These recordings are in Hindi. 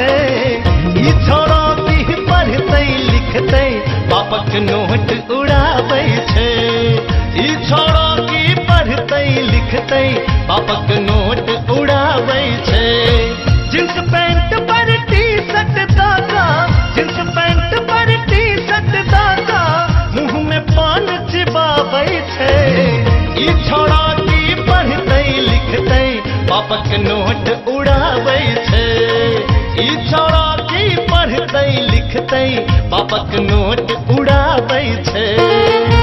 थे ई पढ़ते, लिखते पापक नोट उड़ावे छे। की पढ़ते, लिखते पापक नोट उड़ावे छे। जींस पैंट पर टी शर्ट दादा जींस पैंट पर टी शर्ट दादा मुँह में पान चिबावे छे। की पढ़ते, लिखते पापक नोट पढ़तै लिखते पापक नोट उड़ाबै छै।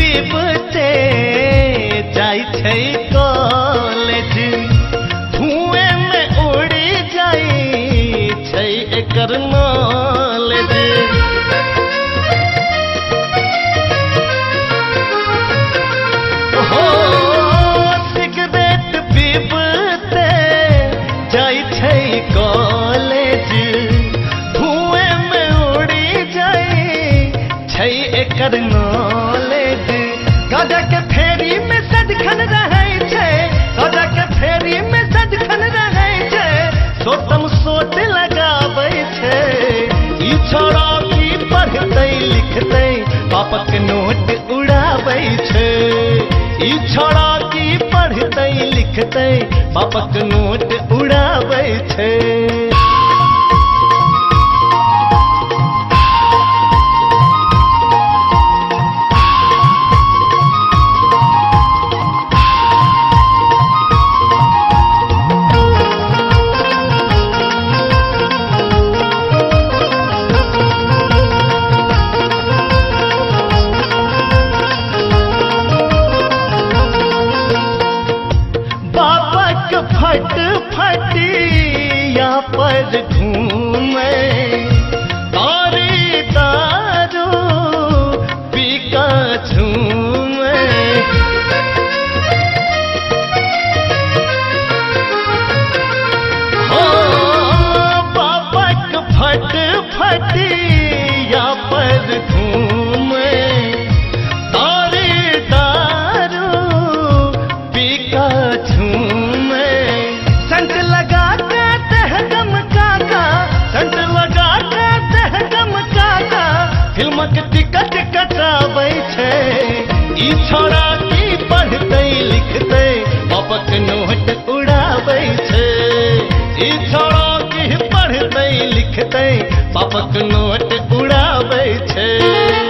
पीबते छै कॉलेज। धुएँ में उड़ी जाइ छै एकर नॉलेज। हो, सिगरेट पीबते जाइ छै कॉलेज। धुएँ में उड़ी जाइ छै एकर बापक नोट उड़ाबै छोड़ा की पढ़तै लिखतै बापक नोट उड़ाबै पर घूमे तारी तारू पीका झूमे। हो बापक फट फटिया पर घूमे तारी दारू पीका झूमे। बापक नोट उड़ाबै छै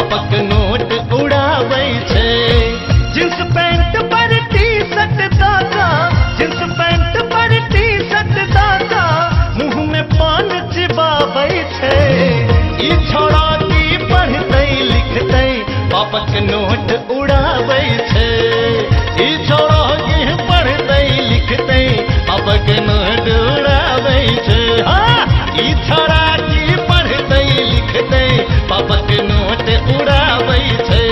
बापक होट उड़ाबै छै।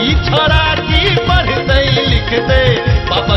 ई छोरा की पढ़तै लिखते बाबा